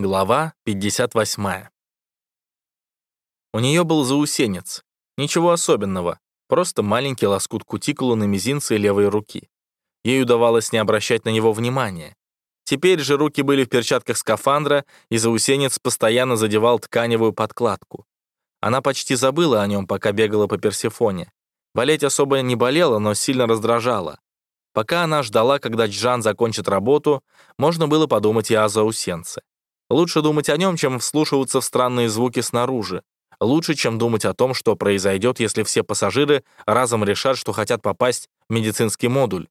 Глава 58. У нее был заусенец. Ничего особенного, просто маленький лоскут кутикулы на мизинце левой руки. Ей удавалось не обращать на него внимания. Теперь же руки были в перчатках скафандра, и заусенец постоянно задевал тканевую подкладку. Она почти забыла о нем, пока бегала по Персифоне. Болеть особо не болела, но сильно раздражала. Пока она ждала, когда Джан закончит работу, можно было подумать и о заусенце. Лучше думать о нем, чем вслушиваться в странные звуки снаружи. Лучше, чем думать о том, что произойдет, если все пассажиры разом решат, что хотят попасть в медицинский модуль.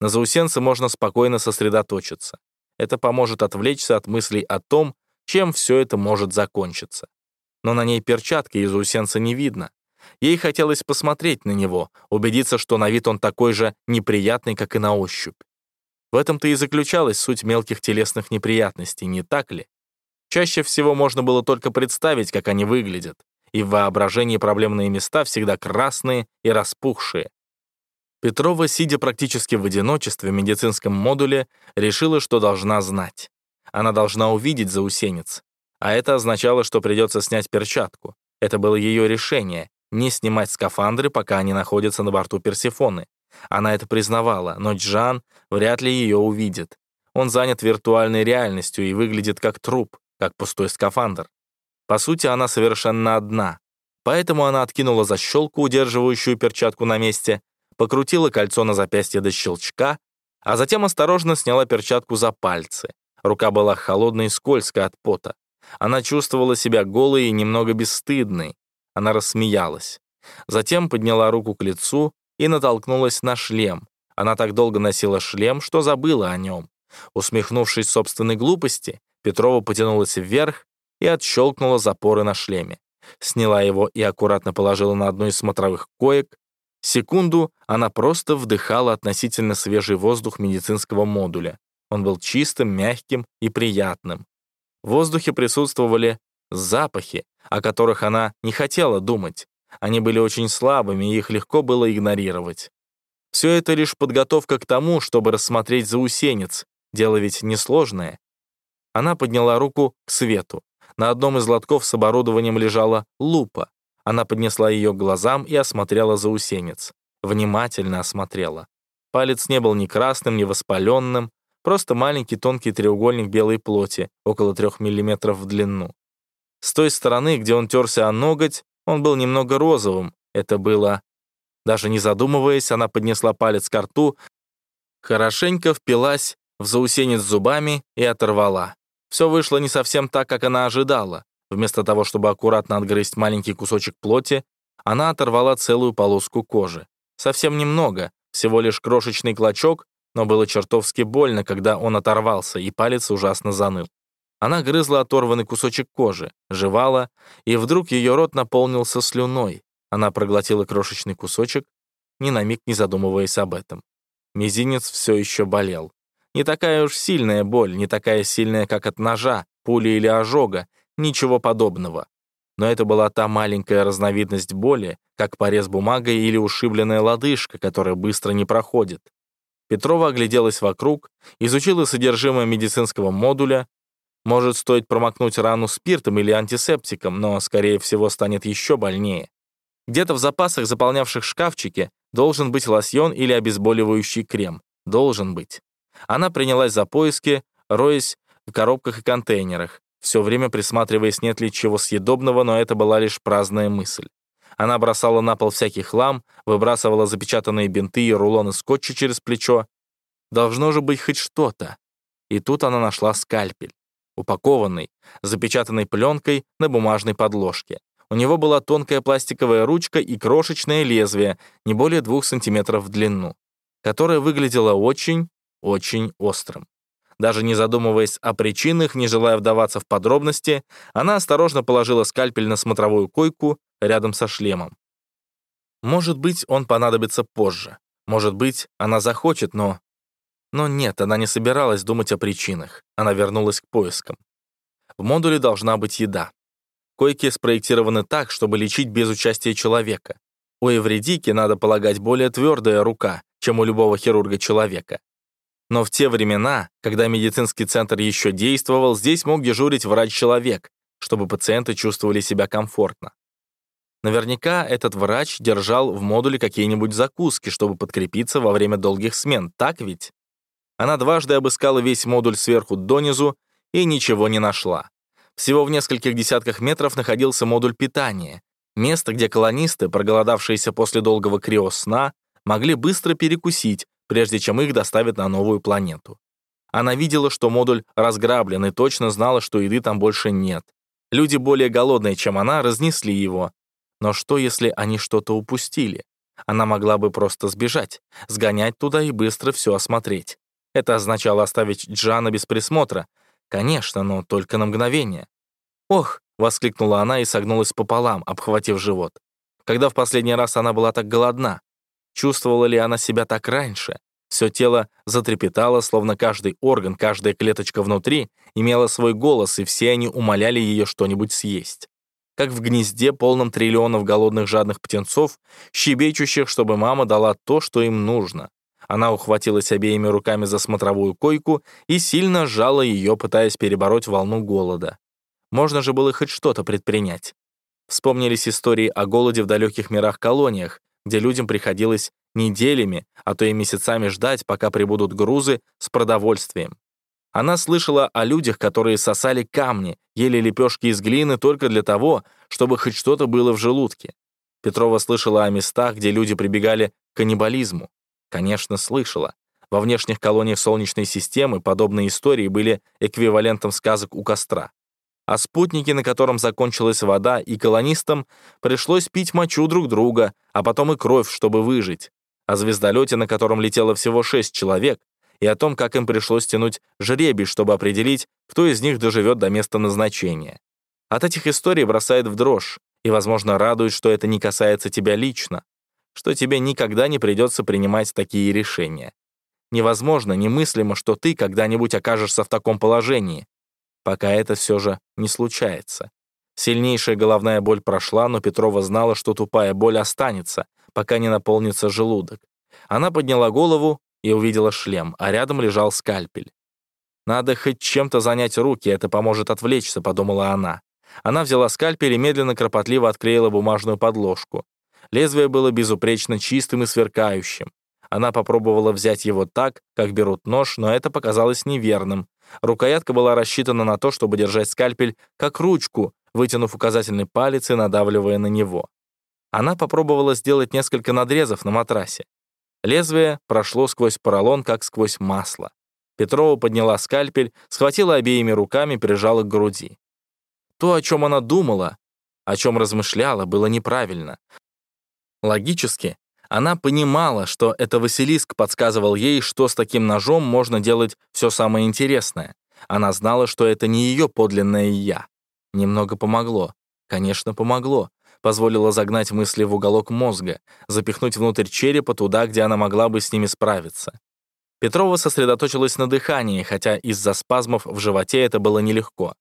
На заусенце можно спокойно сосредоточиться. Это поможет отвлечься от мыслей о том, чем все это может закончиться. Но на ней перчатки, и заусенца не видно. Ей хотелось посмотреть на него, убедиться, что на вид он такой же неприятный, как и на ощупь. В этом-то и заключалась суть мелких телесных неприятностей, не так ли? Чаще всего можно было только представить, как они выглядят, и в воображении проблемные места всегда красные и распухшие. Петрова, сидя практически в одиночестве в медицинском модуле, решила, что должна знать. Она должна увидеть заусенец. А это означало, что придется снять перчатку. Это было ее решение — не снимать скафандры, пока они находятся на борту Персифоны. Она это признавала, но Джан вряд ли ее увидит. Он занят виртуальной реальностью и выглядит как труп, как пустой скафандр. По сути, она совершенно одна. Поэтому она откинула защелку, удерживающую перчатку на месте, покрутила кольцо на запястье до щелчка, а затем осторожно сняла перчатку за пальцы. Рука была холодной и скользкой от пота. Она чувствовала себя голой и немного бесстыдной. Она рассмеялась. Затем подняла руку к лицу и натолкнулась на шлем. Она так долго носила шлем, что забыла о нем. Усмехнувшись собственной глупости, Петрова потянулась вверх и отщелкнула запоры на шлеме. Сняла его и аккуратно положила на одну из смотровых коек. Секунду она просто вдыхала относительно свежий воздух медицинского модуля. Он был чистым, мягким и приятным. В воздухе присутствовали запахи, о которых она не хотела думать. Они были очень слабыми, и их легко было игнорировать. Все это лишь подготовка к тому, чтобы рассмотреть заусенец. Дело ведь несложное. Она подняла руку к свету. На одном из лотков с оборудованием лежала лупа. Она поднесла ее к глазам и осмотрела заусенец. Внимательно осмотрела. Палец не был ни красным, ни воспаленным, просто маленький тонкий треугольник белой плоти, около трех миллиметров в длину. С той стороны, где он терся о ноготь, он был немного розовым. Это было... Даже не задумываясь, она поднесла палец к рту, хорошенько впилась в заусенец зубами и оторвала. Все вышло не совсем так, как она ожидала. Вместо того, чтобы аккуратно отгрызть маленький кусочек плоти, она оторвала целую полоску кожи. Совсем немного, всего лишь крошечный клочок, но было чертовски больно, когда он оторвался, и палец ужасно заныл. Она грызла оторванный кусочек кожи, жевала, и вдруг ее рот наполнился слюной. Она проглотила крошечный кусочек, ни на миг не задумываясь об этом. Мизинец все еще болел. Не такая уж сильная боль, не такая сильная, как от ножа, пули или ожога, ничего подобного. Но это была та маленькая разновидность боли, как порез бумагой или ушибленная лодыжка, которая быстро не проходит. Петрова огляделась вокруг, изучила содержимое медицинского модуля, может, стоит промокнуть рану спиртом или антисептиком, но, скорее всего, станет еще больнее. Где-то в запасах, заполнявших шкафчики, должен быть лосьон или обезболивающий крем. Должен быть. Она принялась за поиски, роясь в коробках и контейнерах, все время присматриваясь, нет ли чего съедобного, но это была лишь праздная мысль. Она бросала на пол всякий хлам, выбрасывала запечатанные бинты и рулоны скотча через плечо. Должно же быть хоть что-то. И тут она нашла скальпель упакованный, запечатанной пленкой на бумажной подложке. У него была тонкая пластиковая ручка и крошечное лезвие, не более двух сантиметров в длину, которое выглядело очень, очень острым. Даже не задумываясь о причинах, не желая вдаваться в подробности, она осторожно положила скальпель на смотровую койку рядом со шлемом. Может быть, он понадобится позже. Может быть, она захочет, но но нет, она не собиралась думать о причинах. Она вернулась к поискам. В модуле должна быть еда. Койки спроектированы так, чтобы лечить без участия человека. У Эвредики, надо полагать, более твердая рука, чем у любого хирурга-человека. Но в те времена, когда медицинский центр еще действовал, здесь мог дежурить врач-человек, чтобы пациенты чувствовали себя комфортно. Наверняка этот врач держал в модуле какие-нибудь закуски, чтобы подкрепиться во время долгих смен, так ведь? Она дважды обыскала весь модуль сверху донизу и ничего не нашла. Всего в нескольких десятках метров находился модуль питания, место, где колонисты, проголодавшиеся после долгого криосна, могли быстро перекусить, прежде чем их доставят на новую планету. Она видела, что модуль разграблен, и точно знала, что еды там больше нет. Люди более голодные, чем она, разнесли его. Но что, если они что-то упустили? Она могла бы просто сбежать, сгонять туда и быстро все осмотреть. Это означало оставить Джана без присмотра. Конечно, но только на мгновение. «Ох!» — воскликнула она и согнулась пополам, обхватив живот. Когда в последний раз она была так голодна? Чувствовала ли она себя так раньше? Все тело затрепетало, словно каждый орган, каждая клеточка внутри имела свой голос, и все они умоляли ее что-нибудь съесть как в гнезде, полном триллионов голодных жадных птенцов, щебечущих, чтобы мама дала то, что им нужно. Она ухватилась обеими руками за смотровую койку и сильно сжала ее, пытаясь перебороть волну голода. Можно же было хоть что-то предпринять. Вспомнились истории о голоде в далеких мирах-колониях, где людям приходилось неделями, а то и месяцами ждать, пока прибудут грузы с продовольствием. Она слышала о людях, которые сосали камни, ели лепешки из глины только для того, чтобы хоть что-то было в желудке. Петрова слышала о местах, где люди прибегали к каннибализму. Конечно, слышала. Во внешних колониях Солнечной системы подобные истории были эквивалентом сказок у костра. А спутники, на котором закончилась вода, и колонистам пришлось пить мочу друг друга, а потом и кровь, чтобы выжить. О звездолете, на котором летело всего шесть человек, и о том, как им пришлось тянуть жребий, чтобы определить, кто из них доживет до места назначения. От этих историй бросает в дрожь, и, возможно, радует, что это не касается тебя лично, что тебе никогда не придется принимать такие решения. Невозможно, немыслимо, что ты когда-нибудь окажешься в таком положении, пока это все же не случается. Сильнейшая головная боль прошла, но Петрова знала, что тупая боль останется, пока не наполнится желудок. Она подняла голову и увидела шлем, а рядом лежал скальпель. «Надо хоть чем-то занять руки, это поможет отвлечься», — подумала она. Она взяла скальпель и медленно, кропотливо отклеила бумажную подложку. Лезвие было безупречно чистым и сверкающим. Она попробовала взять его так, как берут нож, но это показалось неверным. Рукоятка была рассчитана на то, чтобы держать скальпель как ручку, вытянув указательный палец и надавливая на него. Она попробовала сделать несколько надрезов на матрасе. Лезвие прошло сквозь поролон, как сквозь масло. Петрова подняла скальпель, схватила обеими руками, прижала к груди. То, о чем она думала, о чем размышляла, было неправильно. Логически, она понимала, что это Василиск подсказывал ей, что с таким ножом можно делать все самое интересное. Она знала, что это не ее подлинное «я». Немного помогло. Конечно, помогло позволила загнать мысли в уголок мозга, запихнуть внутрь черепа туда, где она могла бы с ними справиться. Петрова сосредоточилась на дыхании, хотя из-за спазмов в животе это было нелегко.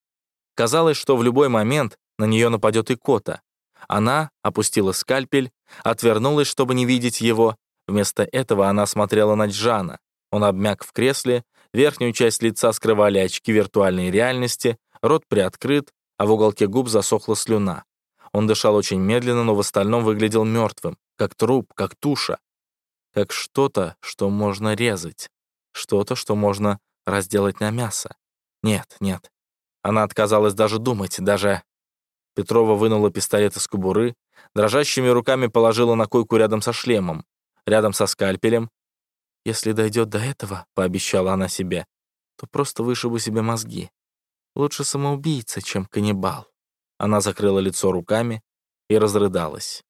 Казалось, что в любой момент на нее нападет икота. Она опустила скальпель, отвернулась, чтобы не видеть его. Вместо этого она смотрела на Джана. Он обмяк в кресле, верхнюю часть лица скрывали очки виртуальной реальности, рот приоткрыт, а в уголке губ засохла слюна. Он дышал очень медленно, но в остальном выглядел мертвым, как труп, как туша. Как что-то, что можно резать. Что-то, что можно разделать на мясо. Нет, нет. Она отказалась даже думать, даже... Петрова вынула пистолет из кобуры, дрожащими руками положила на койку рядом со шлемом, рядом со скальпелем. «Если дойдет до этого», — пообещала она себе, «то просто вышибу себе мозги. Лучше самоубийца, чем каннибал». Она закрыла лицо руками и разрыдалась.